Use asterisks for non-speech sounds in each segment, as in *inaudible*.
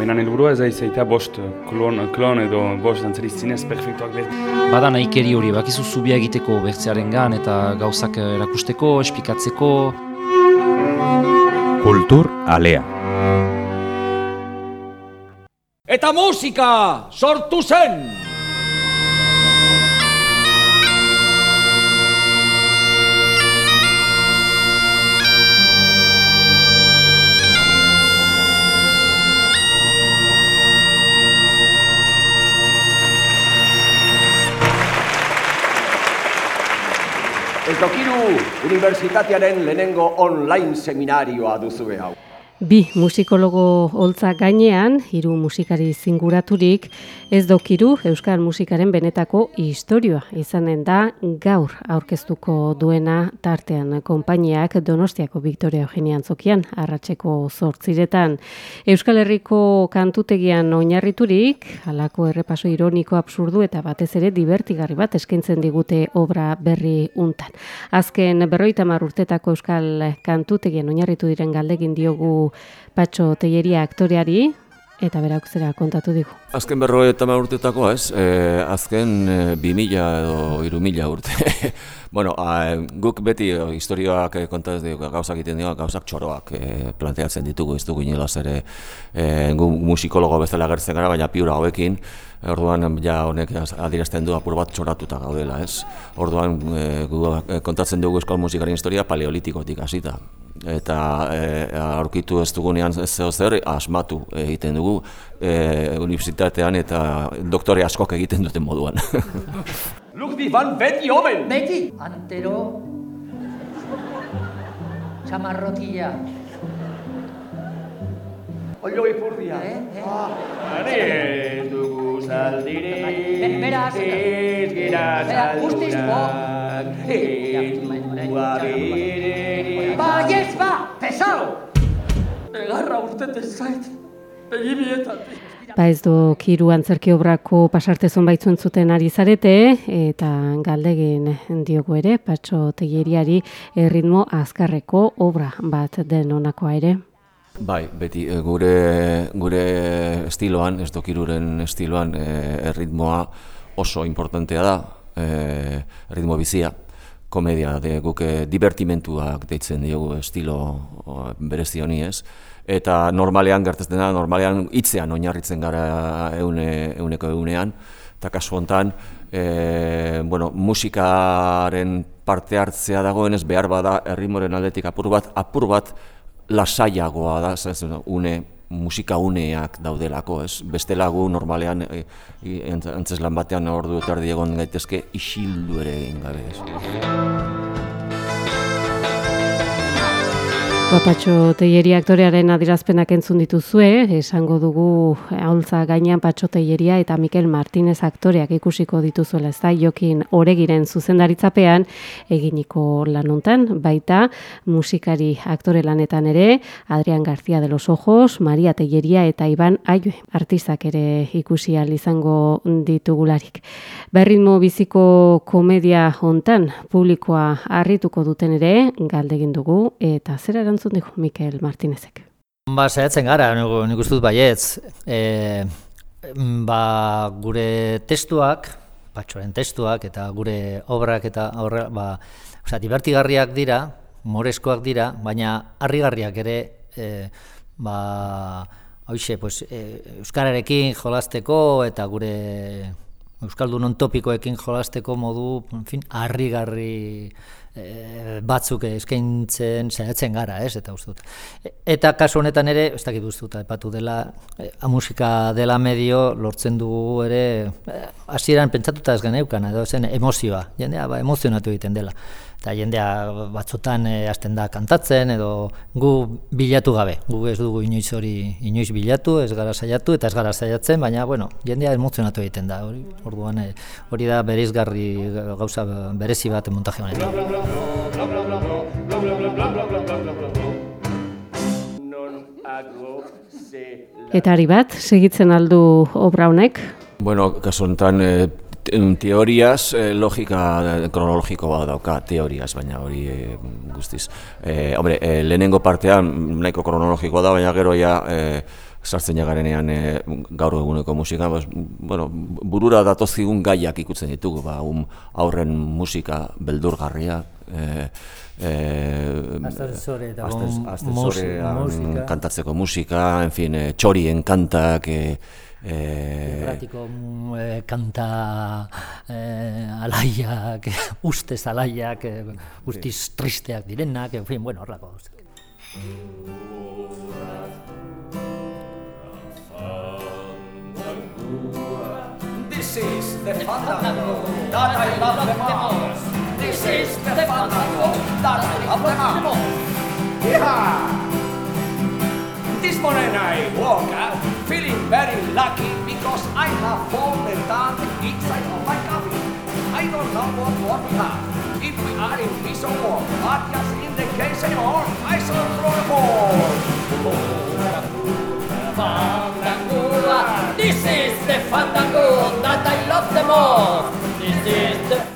Menan helburua ez aizaita bost klon, klon edo bost dantzari zinez perfektuak behar. Bada nahikeri hori, bakizu zubia egiteko bertzearen gan eta gauzak erakusteko, espikatzeko. Kultur alea. Eta musika sortu zen! El Tokiru Unibertsitatearen lehenengo online seminarioa duzue hau. Bi musikologo holtza gainean, hiru musikari zinguraturik, ez dokiru Euskal musikaren benetako historioa izanen da gaur aurkeztuko duena tartean konpainiak Donostiako Victoria Eugenia Antzokian arratseko zortziretan. Euskal Herriko kantutegian oinarriturik, halako errepaso ironiko absurdu eta batez ere divertigarri bat eskaintzen digute obra berri untan. Azken berroita urtetako Euskal kantutegian oinarritu diren galdegin diogu Patxo Teieria aktoreari, eta berak zera kontatu digu. Azken berro eta urtetako ez, e, azken e, bi mila edo iru mila urte. *laughs* bueno, a, guk beti historioak e, kontatu dugu, gauzak egiten dugu, gauzak txoroak e, planteatzen ditugu, ez dugu inolaz ere e, gu musikologo bezala gertzen gara, baina piura hauekin, Orduan ja honek adierazten du apur bat txoratuta gaudela, ez? Orduan e, gu kontatzen dugu euskal musikaren historia paleolitikotik hasita eta e, aurkitu ez dugunean zeo zer asmatu egiten dugu e, unibertsitatean eta doktore askok egiten duten moduan. *laughs* Ludwig van beti oben! Beti! Antero... Txamarrotilla. Oio ipurdia. Eh? eh? Ah, zaldirik, Beraz, ez gira zaldurak, ez dugu abirerik. Baiez ba, pesao! Egarra urtete zait, begibietatik. Ba ez du kiru antzerki obrako pasartezon baitzuen zuten ari zarete, eta galdegin diogu ere, patxo tegeriari erritmo azkarreko obra bat den onakoa ere. Bai, beti e, gure, gure estiloan, ez dokiruren estiloan, e, erritmoa oso importantea da, e, erritmo bizia, komedia, de, guk divertimentuak deitzen diogu estilo berezi honi ez, eta normalean gertatzen da, normalean hitzean oinarritzen gara eune, euneko eunean, eta kasu hontan, e, bueno, musikaren parte hartzea dagoenez behar bada erritmoren aldetik apur bat, apur bat lasaiagoa da, ez, une, musika uneak daudelako, ez? Beste lagu normalean e, e, antzeslan batean ordu eta erdi egon gaitezke isildu ere egin gabe, ez? Patxo Teieria aktorearen adirazpenak entzun dituzue, esango dugu haultza gainean Patxo Teieria eta Mikel Martinez aktoreak ikusiko dituzuela ez da, jokin oregiren zuzendaritzapean eginiko lanuntan, baita musikari aktore lanetan ere, Adrian García de los Ojos, Maria Teieria eta Iban Aio, artistak ere ikusi izango ditugularik. Berritmo biziko komedia hontan publikoa harrituko duten ere, galdegin dugu, eta zer erantzun digu Mikel Martinezek. Ba, saiatzen gara, nik uste dut baietz. E, ba, gure testuak, patxoren testuak, eta gure obrak eta horre, ba, oza, divertigarriak dira, moreskoak dira, baina harrigarriak ere, e, ba, hoxe, pues, e, Euskararekin jolasteko eta gure Euskaldunon topikoekin jolasteko modu, en fin, harrigarri e, batzuk eskaintzen saiatzen gara, ez, eta uste dut. E- Eta kasu honetan ere, ez dakit uste dut, aipatu dela, e, musika dela medio lortzen dugu ere, e, hasieran pentsatuta ez geneukan, edo zen emozioa, jendea ba, emozionatu egiten dela. Eta jendea batzutan e, hasten da kantatzen, edo gu bilatu gabe, gu ez dugu inoiz hori inoiz bilatu, ez gara saiatu, eta ez gara saiatzen, baina, bueno, jendea emozionatu egiten da, hori, orduan, e, hori da bereizgarri gauza berezi bat montaje honetan. Eta ari bat, segitzen aldu obra honek? Bueno, kasu honetan, e, teoriaz, e, logika kronologiko bat dauka, teoriaz, baina hori e, guztiz. E, hombre, e, lehenengo partean nahiko kronologikoa da, baina gero ja e, sartzen jagarenean e, gaur eguneko musika, bas, bueno, burura datozkigun gaiak ikutzen ditugu, ba, um, aurren musika beldurgarria, e, e, eta astez- mus- astezorean musika. kantatzeko musika, en fin, e, txorien kantak, e, e, Erratiko mm, eh, kanta eh, alaiak, ustez alaiak, eh, guztiz tristeak direnak, en fin, bueno, horrako gauzak. This is the fandango that I love the most. This is the fandango that I love the most. Yeah! This morning I woke up feeling very lucky because I have found the tank inside of my coffee. I don't know what, what we have. If we are in peace or war, but just in the case anymore, I shall throw the ball.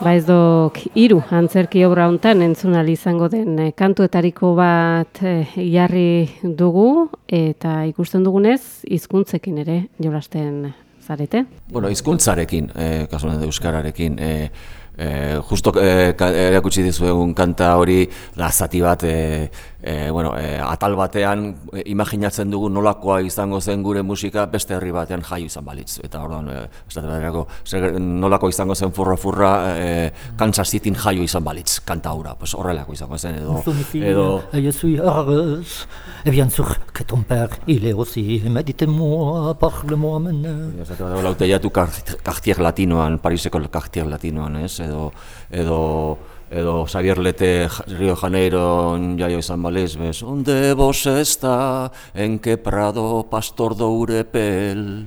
Ba ez dok hiru antzerki obra hontan entzun ahal izango den eh, kantuetariko bat eh, jarri dugu eta ikusten dugunez hizkuntzekin ere jolasten zarete. Bueno, hizkuntzarekin, eh, kasu honetan euskararekin, eh, eh, justo eh, ka- erakutsi dizuegun kanta hori da zati bat eh, eh, bueno, eh, atal batean eh, imaginatzen dugu nolakoa izango zen gure musika beste herri batean jaio izan balitz eta orduan eh, esate baterako zer- nolako izango zen furra furra eh, Kansas Cityn jaio izan balitz kanta hura, pues horrelako izango zen edo edo Je suis heureuse, et bien sûr que ton père, il est aussi, mais dites-moi, parle-moi maintenant. Esate bat lauteiatu Cartier Latinoan, Pariseko Cartier Latinoan, ez? edo edo edo Xavier Lete Rio Janeiro Iaio San Malesbes Onde vos está, en que prado pastor do Urepel?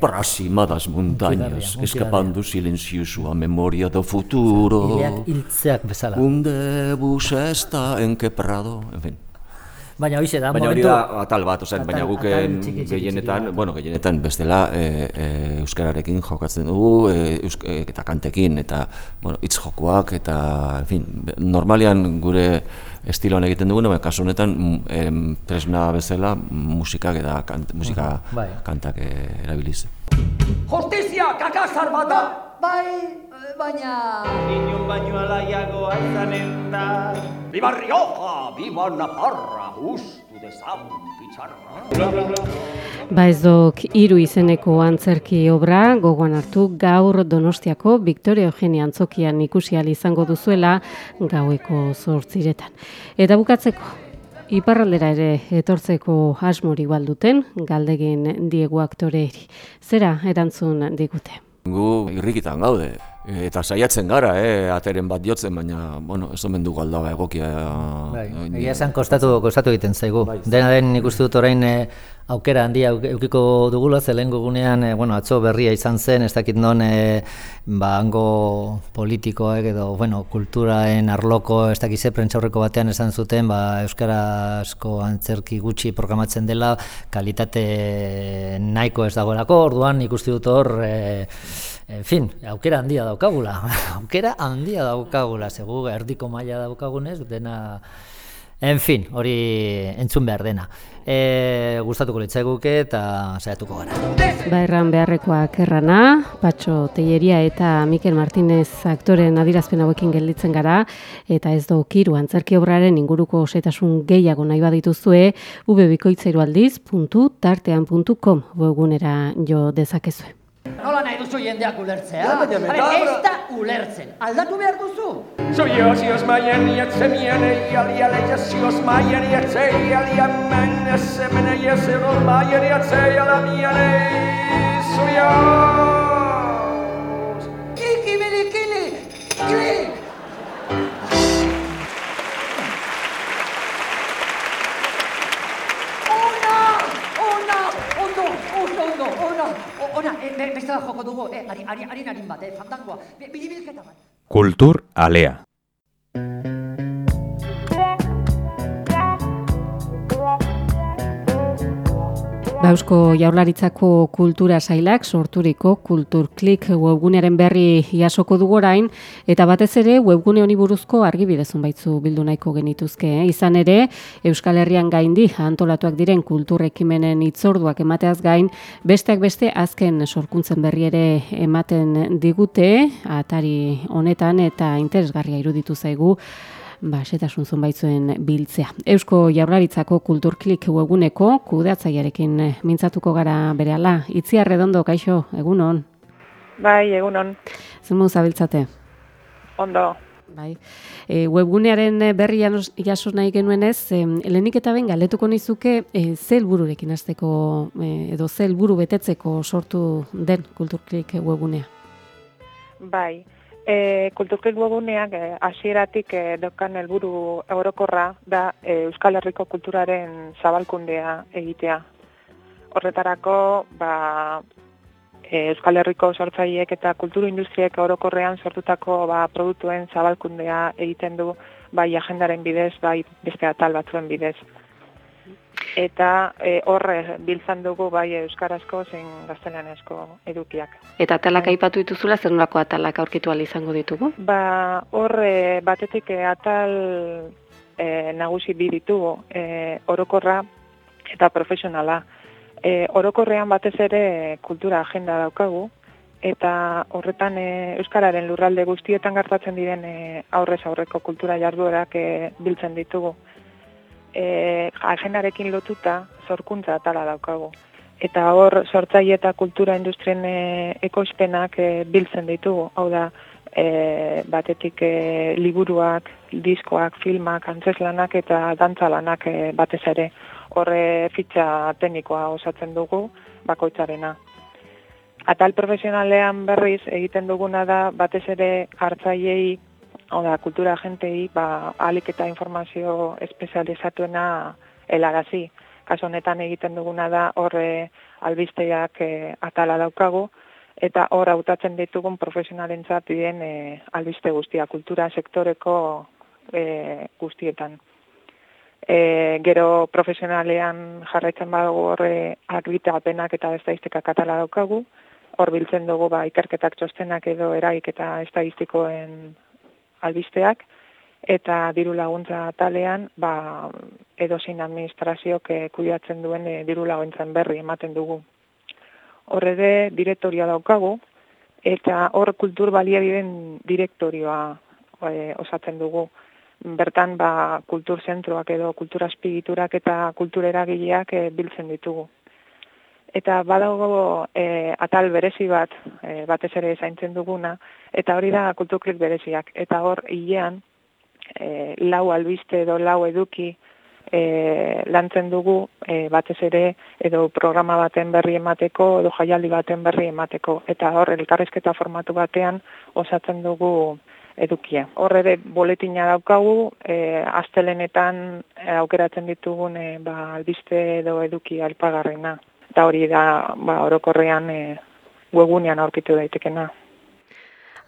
Próxima das montañas, escapando silencioso a memoria do futuro. Onde vos está, en que prado, en fin. Baina hoize da, Baina hori momentu... da atal bat, ozen, baina guken gehienetan, bueno, gehienetan bestela e, e, euskararekin jokatzen dugu, e, eusk, e, eta kantekin, eta, bueno, hitz jokoak, eta, en fin, normalian gure estiloan egiten duguna, baina kasu honetan em, tresna bezala musikak eta kant, musika Bai. kantak erabiliz. Justizia kakazar bat da! Bai, baina... Inun baino alaiagoa izanen da. Viva Rioja, viva Navarra, ustu dezagun pitzarra. Ba ez dok hiru izeneko antzerki obra gogoan hartu gaur Donostiako Victoria Eugenia antzokian ikusi izango duzuela gaueko zortziretan. Eta bukatzeko, iparraldera ere etortzeko asmori balduten galdegin diegu aktoreeri. Zera erantzun digute. Gu irrikitan gaude, eta saiatzen gara, eh, ateren bat jotzen, baina, bueno, ez omen dugu aldaba egokia. Bai, eh, egia esan kostatu, kostatu egiten zaigu. Dena den nik uste dut orain eh, aukera handia euk- eukiko dugula, ze lehengo gunean, eh, bueno, atzo berria izan zen, ez dakit non, eh, ba, hango politikoek edo, bueno, kulturaen arloko, ez dakit ze prentxaurreko batean esan zuten, ba, euskarazko antzerki gutxi programatzen dela, kalitate nahiko ez dagoelako, orduan nik uste dut hor, eh, En fin, aukera handia daukagula. *laughs* aukera handia daukagula, segu erdiko maila daukagunez, dena... En fin, hori entzun behar dena. E, gustatuko litzaiguke eta saiatuko gara. Ba erran beharrekoak errana, Patxo Teieria eta Mikel Martinez aktoren adirazpen hauekin gelditzen gara, eta ez do kiru antzerki obraren inguruko osetasun gehiago nahi badituzue, ubebikoitzairualdiz.tartean.com webgunera jo dezakezue. Nola nahi duzu jendeak ulertzea? Ja, baina metabra- ez da ulertzen. Aldatu behar duzu. Soyos y os mayan y atsemiane y alia leyes y os mayan y atse y alia men ese mene y ese eh, ari, ari, ari narin bat, eh, fandangoa. Bi- Biribilketa bat. Kultur alea. Eusko Jaurlaritzako Kultura Sailak sorturiko Kulturklik webgunearen berri jasoko dugu orain eta batez ere webgune honi buruzko argibidezun baitzu bildu nahiko genituzke. Eh? Izan ere, Euskal Herrian gaindi antolatuak diren kultur ekimenen hitzorduak emateaz gain, besteak beste azken sorkuntzen berri ere ematen digute atari honetan eta interesgarria iruditu zaigu ba, setasun baitzuen biltzea. Eusko Jaurlaritzako Kulturklik webguneko kudeatzailearekin eh, mintzatuko gara berehala. Itziar redondo, kaixo, egunon. Bai, egunon, Zer modu zabiltzate? ondo. Bai. E, webgunearen berri jaso nahi genuenez, e, lehenik eta ben galetuko nizuke e, ze helbururekin hasteko e, edo ze helburu betetzeko sortu den Kulturklik webgunea. Bai, e, kulturklik webuneak e, hasieratik e, daukan helburu orokorra da e, Euskal Herriko kulturaren zabalkundea egitea. Horretarako, ba, e, Euskal Herriko sortzaileek eta kulturu industriek orokorrean sortutako ba, produktuen zabalkundea egiten du bai agendaren bidez, bai beste atal batzuen bidez. Eta e, horre biltzan dugu bai euskarazko zein gaztelaniazko edukiak. Eta atalak aipatu dituzula, zer nolako atalak aurkitu izango ditugu? Ba, horre batetik e, atal e, nagusi bi ditugu, e, orokorra eta profesionala. E, orokorrean batez ere kultura agenda daukagu, eta horretan e, Euskararen lurralde guztietan gertatzen diren e, aurrez aurreko kultura jarduerak e, biltzen ditugu. E, agendarekin lotuta sorkuntza atala daukagu. Eta hor sortzaile eta kultura industrien e, ekoizpenak e, biltzen ditugu. Hau da, e, batetik e, liburuak, diskoak, filmak, antzeslanak eta dantzalanak e, batez ere. Horre fitxa teknikoa osatzen dugu bakoitzarena. Atal profesionalean berriz egiten duguna da batez ere hartzaileei, hau da, kultura agentei, ba, alik eta informazio espezializatuena helarazi. Kaso honetan egiten duguna da horre albisteak e, atala daukagu, eta hor hautatzen ditugun profesionalentzat diren e, albiste guztia, kultura sektoreko e, guztietan. E, gero profesionalean jarraitzen badugu horre apenak eta estadistikak atala daukagu, hor biltzen dugu ba, ikerketak txostenak edo eraik eta estadistikoen albisteak, eta diru laguntza talean ba, edozein administraziok e, kudeatzen duen e, diru laguntzen berri ematen dugu. Horre de direktoria daukagu, eta hor kultur baliabideen direktorioa e, osatzen dugu. Bertan ba, kultur zentroak edo kultura azpigiturak eta kultur eragileak e, biltzen ditugu. Eta badago e, atal berezi bat, e, batez ere zaintzen duguna, eta hori da kulturklik bereziak. Eta hor, hilean, e, lau albiste edo lau eduki e, lantzen dugu e, batez ere edo programa baten berri emateko edo jaialdi baten berri emateko. Eta hor, elkarrizketa formatu batean osatzen dugu edukia. Hor ere boletina daukagu, e, astelenetan e, aukeratzen ditugun e, ba, albiste edo eduki alpagarrena. Eta hori da ba, orokorrean e, webunean aurkitu daitekena.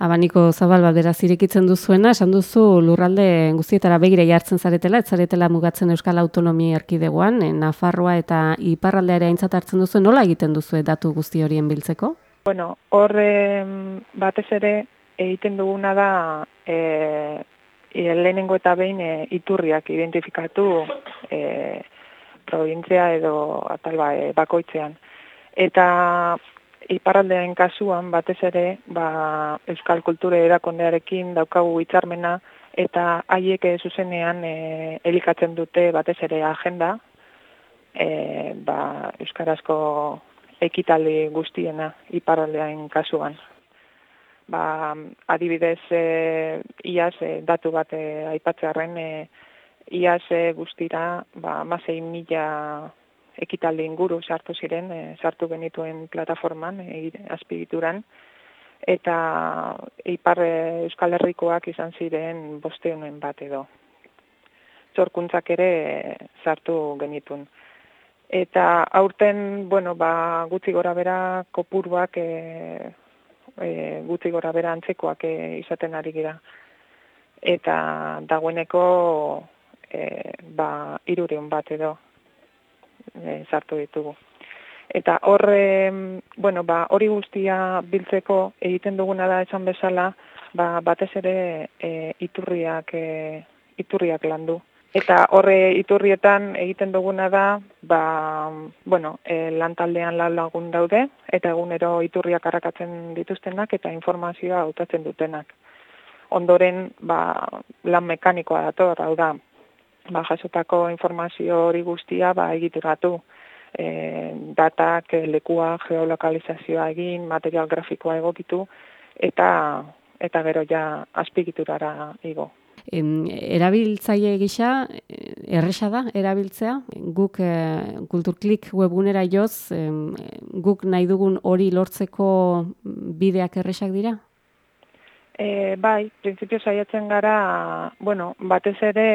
Abaniko zabal bat beraz irekitzen duzuena, esan duzu lurralde guztietara begire jartzen zaretela, ez zaretela mugatzen Euskal Autonomia Erkidegoan, e, Nafarroa eta Iparraldeare aintzat hartzen duzu, nola egiten duzu datu guzti horien biltzeko? Bueno, hor batez ere egiten duguna da e, e, lehenengo eta behin e, iturriak identifikatu e, provintzia edo atal ba, e, bakoitzean. Eta iparraldean kasuan batez ere ba, Euskal Kulture erakondearekin daukagu hitzarmena eta haiek e, zuzenean e, elikatzen dute batez ere agenda e, ba, Euskarazko ekitaldi guztiena iparraldean kasuan. ba, adibidez e, iaz e, datu bat e, aipatzearen e, iaz e, guztira ba, masei mila ekitalde inguru sartu ziren, e, sartu genituen plataforman, e, azpigituran, eta ipar e, Euskal Herrikoak izan ziren bosteunuen bat edo. Zorkuntzak ere sartu genituen. Eta aurten, bueno, ba, gutxi gora bera kopuruak e, e, gutxi gora bera antzekoak e, izaten ari gira. Eta dagoeneko e, ba, irureun bat edo e, sartu ditugu. Eta horre, bueno, ba, hori guztia biltzeko egiten duguna da esan bezala, ba, batez ere e, iturriak, e, iturriak landu. Eta horre iturrietan egiten duguna da, ba, bueno, e, lantaldean lan lagun daude, eta egunero iturriak arrakatzen dituztenak eta informazioa hautatzen dutenak. Ondoren, ba, lan mekanikoa dator, hau da, ba, jasotako informazio hori guztia ba, egituratu. E, datak, lekua, geolokalizazioa egin, material grafikoa egokitu, eta eta gero ja azpigiturara igo. Erabiltzaile gisa erresa da erabiltzea? Guk e, kulturklik webunera joz guk nahi dugun hori lortzeko bideak erresak dira E, bai, prinsipio saiatzen gara, bueno, batez ere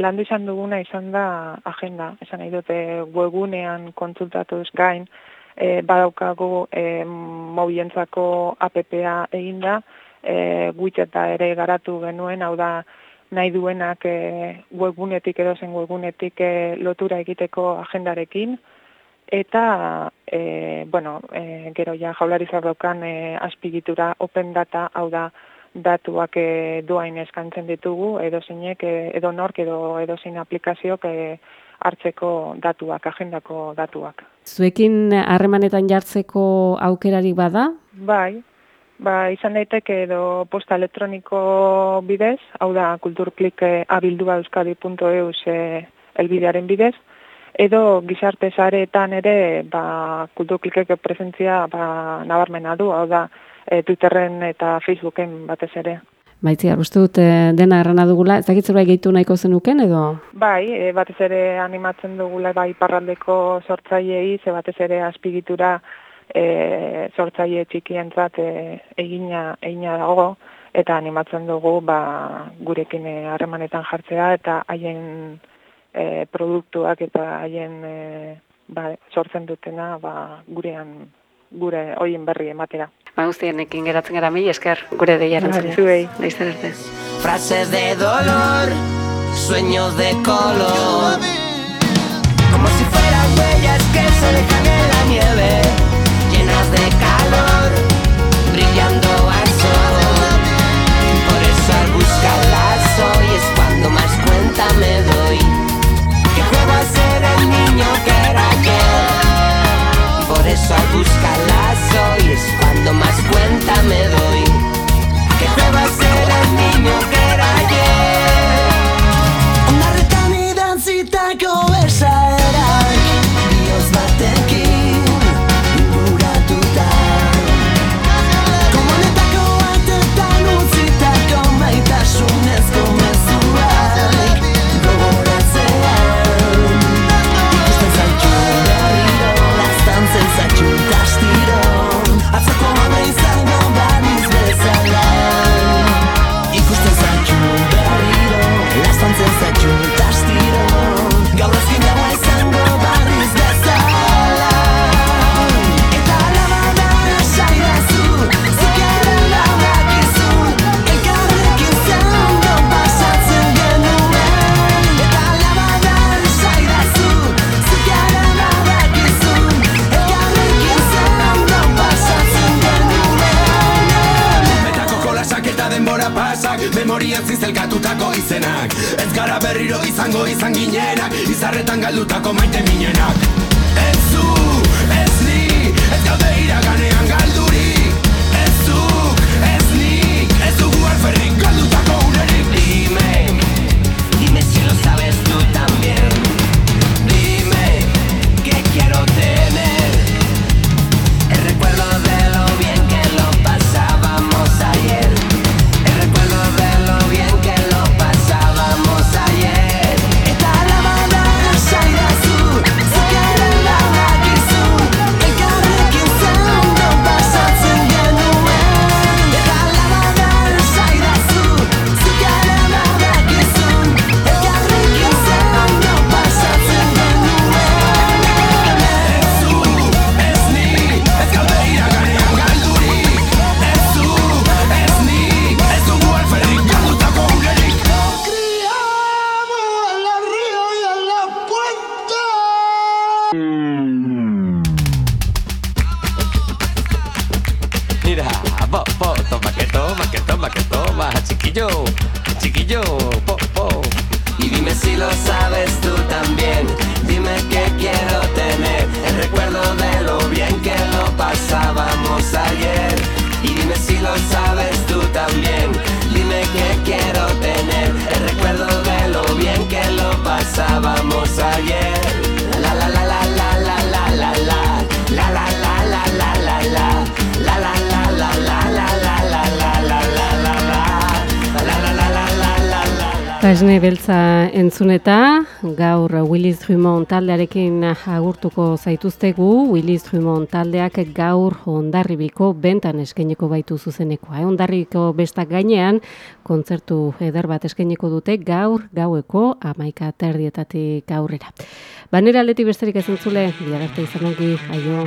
landu izan duguna izan da agenda, esan nahi dute webunean kontzultatuz gain, e, badaukagu e, mobientzako APPa eginda, e, widgeta ere garatu genuen, hau da nahi duenak e, webgunetik edo zen webgunetik e, lotura egiteko agendarekin, eta, e, bueno, e, gero ja jaularizar daukan e, aspigitura open data, hau da, datuak e, duain eskantzen ditugu, edo zeinek, e, edo nork, edo, edo zein aplikazioak e, hartzeko datuak, agendako datuak. Zuekin harremanetan jartzeko aukerarik bada? Bai, Ba, izan daiteke edo posta elektroniko bidez, hau da kulturklik abildua euskadi.eus e, elbidearen bidez, edo gizarte zareetan ere ba, kulturklikek presentzia ba, nabarmena du, hau da e, Twitterren eta Facebooken batez ere. Baitzi, uste dut e, dena errana dugula, ez dakit zerbait gehitu nahiko zenuken edo? Bai, e, batez ere animatzen dugula bai parraldeko sortzaileei, ze batez ere azpigitura e, sortzaile txikientzat e, egina egina dago eta animatzen dugu ba, gurekin harremanetan jartzea eta haien e, produktuak eta haien e, ba, sortzen dutena ba, gurean gure hoien berri ematera. Ba guztienekin geratzen gara mil esker gure deiaren zuei. Laizten arte. Frases de dolor, sueños de color Como si fueran huellas que se dejan en la nieve toma que toma, que toma, que toma, chiquillo, chiquillo, po, po. Y dime si lo sabes tú también, dime que quiero tener el recuerdo de lo bien que lo pasábamos ayer. Y dime si lo sabes tú también, dime que quiero tener el recuerdo de lo bien que lo pasábamos ayer. Pasne beltza entzuneta, gaur Willis Drummond taldearekin agurtuko zaituztegu, Willis Drummond taldeak gaur ondarribiko bentan eskeneko baitu zuzenekoa. Eh? Ondarribiko bestak gainean, kontzertu eder bat eskeneko dute gaur gaueko amaika terdietatik aurrera. Banera aldetik besterik ez entzule, bilararte izan ongi, aio.